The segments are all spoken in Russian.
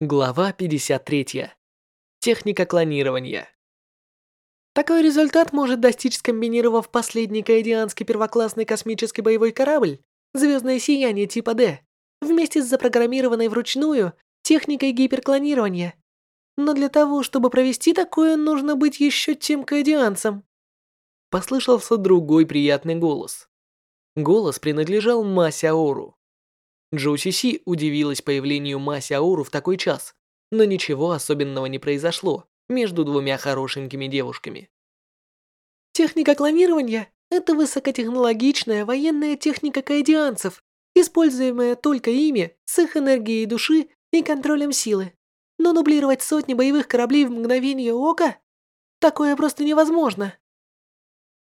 Глава 53. Техника клонирования. Такой результат может достичь, скомбинировав последний каэдианский первоклассный космический боевой корабль «Звездное сияние типа D» вместе с запрограммированной вручную техникой гиперклонирования. Но для того, чтобы провести такое, нужно быть еще тем каэдианцем. Послышался другой приятный голос. Голос принадлежал Масе Джоу Си удивилась появлению Ма Сяору в такой час, но ничего особенного не произошло между двумя хорошенькими девушками. Техника клонирования – это высокотехнологичная военная техника каэдианцев, используемая только ими с их энергией души и контролем силы. Но дублировать сотни боевых кораблей в мгновение ока – такое просто невозможно.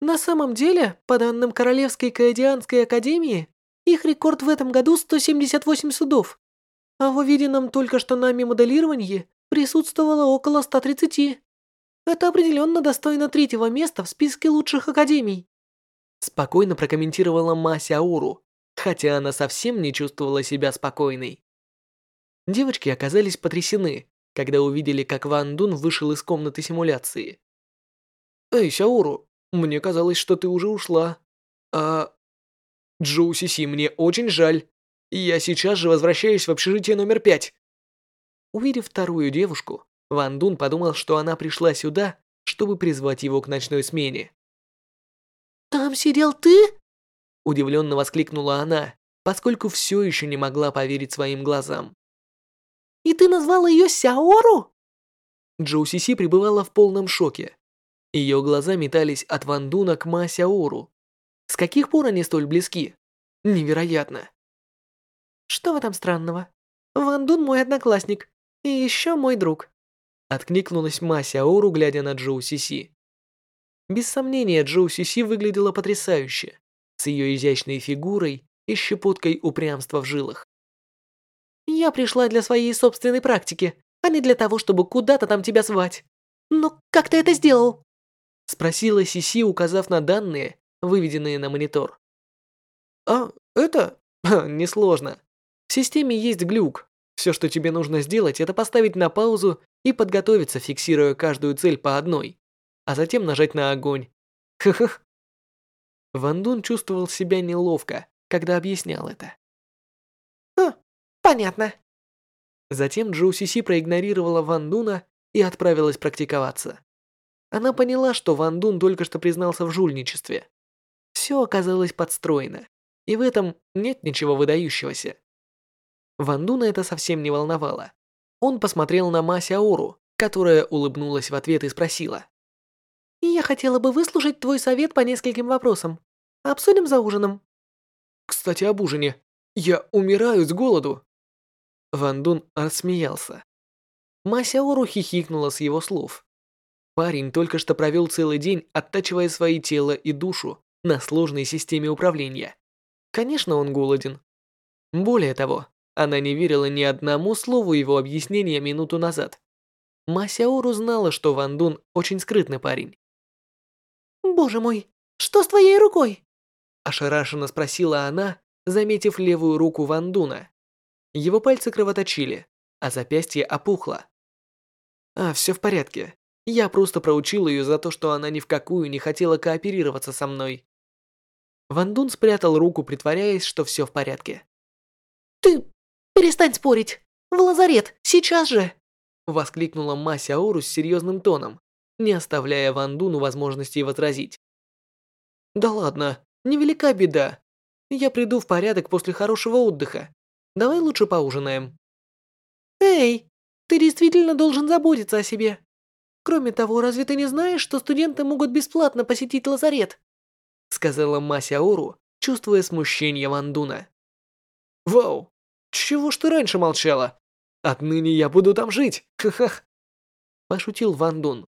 На самом деле, по данным Королевской Каэдианской Академии, их рекорд в этом году 178 судов. А в увиденном только что нами моделировании присутствовало около 130. Это определенно достойно третьего места в списке лучших академий. Спокойно прокомментировала Мася Ауру, хотя она совсем не чувствовала себя спокойной. Девочки оказались потрясены, когда увидели, как Ван Дун вышел из комнаты симуляции. «Эй, Сяуру, мне казалось, что ты уже ушла. А Джоу Си, мне очень жаль. Я сейчас же возвращаюсь в общежитие номер пять. Увидев вторую девушку, Ван Дун подумал, что она пришла сюда, чтобы призвать его к ночной смене. «Там сидел ты?» Удивленно воскликнула она, поскольку все еще не могла поверить своим глазам. «И ты назвал ее Сяору?» Джоу Си пребывала в полном шоке. Ее глаза метались от Ван Дуна к Ма Сяору, с каких пор они столь близки? Невероятно. Что в этом странного? Ван Дун мой одноклассник и еще мой друг. Откликнулась Мася Ауру, глядя на Джоу Сиси. Без сомнения, Джоу Сиси выглядела потрясающе, с ее изящной фигурой и щепоткой упрямства в жилах. «Я пришла для своей собственной практики, а не для того, чтобы куда-то там тебя звать. Но как ты это сделал?» Спросила Сиси, указав на данные, выведенные на монитор. «А, это? Несложно. В системе есть глюк. Все, что тебе нужно сделать, это поставить на паузу и подготовиться, фиксируя каждую цель по одной, а затем нажать на огонь. Хы-хы. Ван Дун чувствовал себя неловко, когда объяснял это. «Хм, понятно». Затем Джоу Сиси проигнорировала Ван Дуна и отправилась практиковаться. Она поняла, что Ван Дун только что признался в жульничестве все оказалось подстроено, и в этом нет ничего выдающегося. Ван Дуна это совсем не волновало. Он посмотрел на Ма Сяору, которая улыбнулась в ответ и спросила. «Я хотела бы выслушать твой совет по нескольким вопросам. Обсудим за ужином». «Кстати, об ужине. Я умираю с голоду». Ван Дун рассмеялся. Ма Сяору хихикнула с его слов. Парень только что провел целый день, оттачивая свои тело и душу, на сложной системе управления. Конечно, он голоден. Более того, она не верила ни одному слову его объяснения минуту назад. Масяору знала, что Ван Дун очень скрытный парень. «Боже мой, что с твоей рукой?» Ошарашенно спросила она, заметив левую руку Ван Дуна. Его пальцы кровоточили, а запястье опухло. «А, все в порядке. Я просто проучил ее за то, что она ни в какую не хотела кооперироваться со мной. Ван Дун спрятал руку, притворяясь, что все в порядке. «Ты перестань спорить! В лазарет! Сейчас же!» Воскликнула Ма Сяору с серьезным тоном, не оставляя Ван Дуну возможности возразить. «Да ладно, невелика беда. Я приду в порядок после хорошего отдыха. Давай лучше поужинаем». «Эй, ты действительно должен заботиться о себе. Кроме того, разве ты не знаешь, что студенты могут бесплатно посетить лазарет?» Сказала Масяору, чувствуя смущение Вандуна. «Вау, чего ж ты раньше молчала? Отныне я буду там жить, ха-ха!» Пошутил Вандун.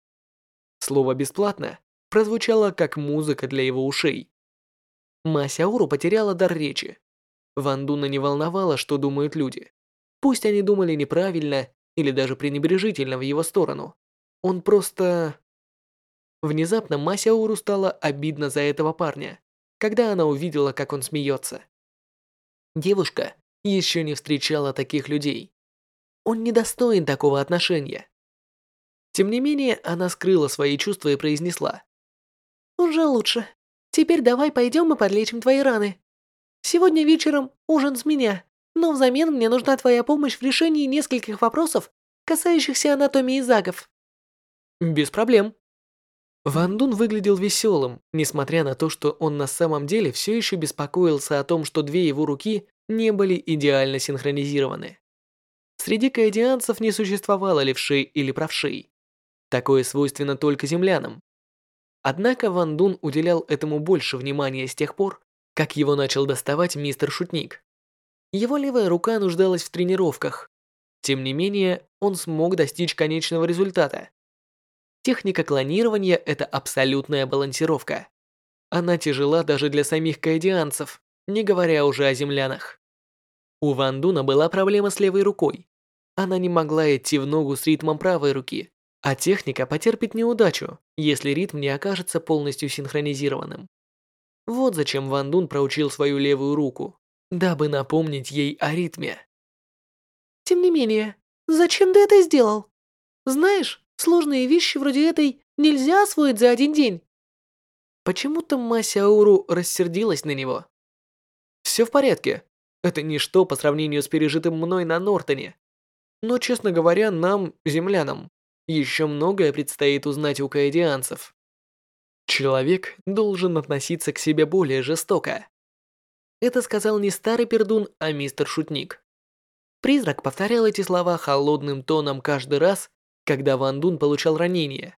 Слово «бесплатно» прозвучало как музыка для его ушей. Масяору потеряла дар речи. Вандуна не волновало, что думают люди. Пусть они думали неправильно или даже пренебрежительно в его сторону. Он просто Внезапно Масяуру стало обидно за этого парня, когда она увидела, как он смеется. Девушка еще не встречала таких людей. Он недостоин такого отношения. Тем не менее, она скрыла свои чувства и произнесла. «Уже лучше. Теперь давай пойдем и подлечим твои раны. Сегодня вечером ужин с меня, но взамен мне нужна твоя помощь в решении нескольких вопросов, касающихся анатомии загов». «Без проблем». Ван Дун выглядел веселым, несмотря на то, что он на самом деле все еще беспокоился о том, что две его руки не были идеально синхронизированы. Среди каэдианцев не существовало левшей или правшей. Такое свойственно только землянам. Однако Ван Дун уделял этому больше внимания с тех пор, как его начал доставать мистер Шутник. Его левая рука нуждалась в тренировках. Тем не менее, он смог достичь конечного результата. Техника клонирования – это абсолютная балансировка. Она тяжела даже для самих каэдианцев, не говоря уже о землянах. У Ван Дуна была проблема с левой рукой. Она не могла идти в ногу с ритмом правой руки, а техника потерпит неудачу, если ритм не окажется полностью синхронизированным. Вот зачем Ван Дун проучил свою левую руку, дабы напомнить ей о ритме. Тем не менее, зачем ты это сделал? Знаешь, сложные вещи вроде этой нельзя освоить за один день. Почему-то Масяуру рассердилась на него. Все в порядке. Это ничто по сравнению с пережитым мной на Нортоне. Но, честно говоря, нам, землянам, еще многое предстоит узнать у каэдианцев. Человек должен относиться к себе более жестоко. Это сказал не старый пердун, а мистер Шутник. Призрак повторял эти слова холодным тоном каждый раз, когда Ван Дун получал ранение.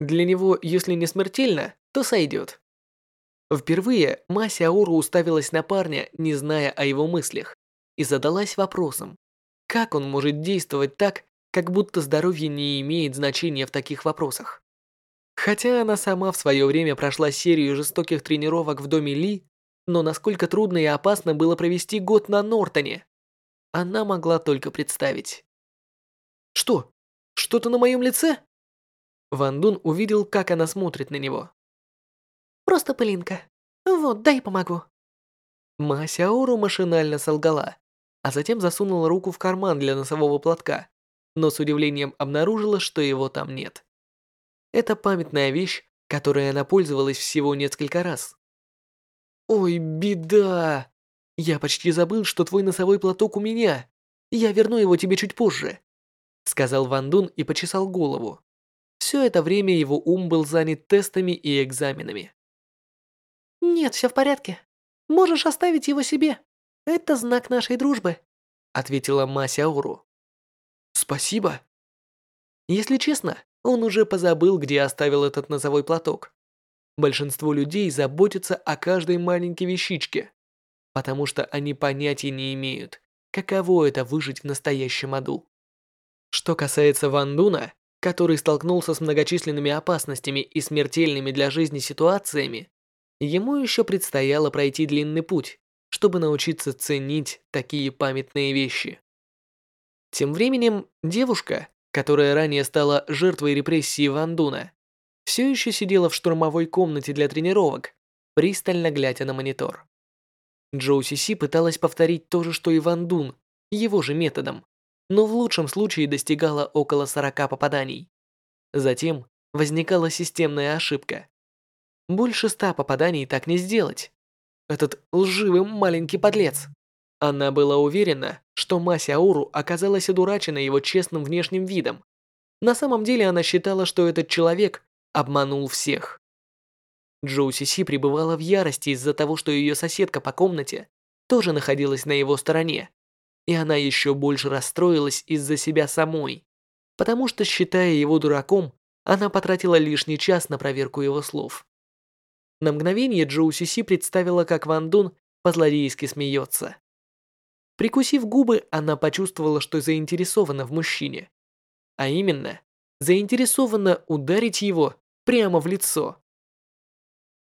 Для него, если не смертельно, то сойдет. Впервые Мася Ауру уставилась на парня, не зная о его мыслях, и задалась вопросом, как он может действовать так, как будто здоровье не имеет значения в таких вопросах. Хотя она сама в свое время прошла серию жестоких тренировок в доме Ли, но насколько трудно и опасно было провести год на Нортоне, она могла только представить. «Что? Что-то на моем лице?» Ван Дун увидел, как она смотрит на него. «Просто пылинка. Вот, дай помогу». Масяору машинально солгала, а затем засунула руку в карман для носового платка но с удивлением обнаружила, что его там нет. Это памятная вещь, которой она пользовалась всего несколько раз. «Ой, беда! Я почти забыл, что твой носовой платок у меня. Я верну его тебе чуть позже», сказал Ван Дун и почесал голову. Все это время его ум был занят тестами и экзаменами. «Нет, все в порядке. Можешь оставить его себе. Это знак нашей дружбы», ответила Мася Ауру. Спасибо. Если честно, он уже позабыл, где оставил этот носовой платок. Большинство людей заботятся о каждой маленькой вещичке, потому что они понятия не имеют, каково это выжить в настоящем аду. Что касается Ван Дуна, который столкнулся с многочисленными опасностями и смертельными для жизни ситуациями, ему еще предстояло пройти длинный путь, чтобы научиться ценить такие памятные вещи. Тем временем девушка, которая ранее стала жертвой репрессии Ван Дуна, все еще сидела в штурмовой комнате для тренировок, пристально глядя на монитор. Джоу Си пыталась повторить то же, что и Ван Дун, его же методом, но в лучшем случае достигала около 40 попаданий. Затем возникала системная ошибка. Больше ста попаданий так не сделать. Этот лживый маленький подлец. Она была уверена, что Мася Ауру оказалась одурачена его честным внешним видом. На самом деле она считала, что этот человек обманул всех. Джоу Сиси пребывала в ярости из-за того, что ее соседка по комнате тоже находилась на его стороне, и она еще больше расстроилась из-за себя самой, потому что, считая его дураком, она потратила лишний час на проверку его слов. На мгновение Джоу Сиси представила, как Ван Дун по-злодейски смеется. Прикусив губы, она почувствовала, что заинтересована в мужчине. А именно, заинтересована ударить его прямо в лицо.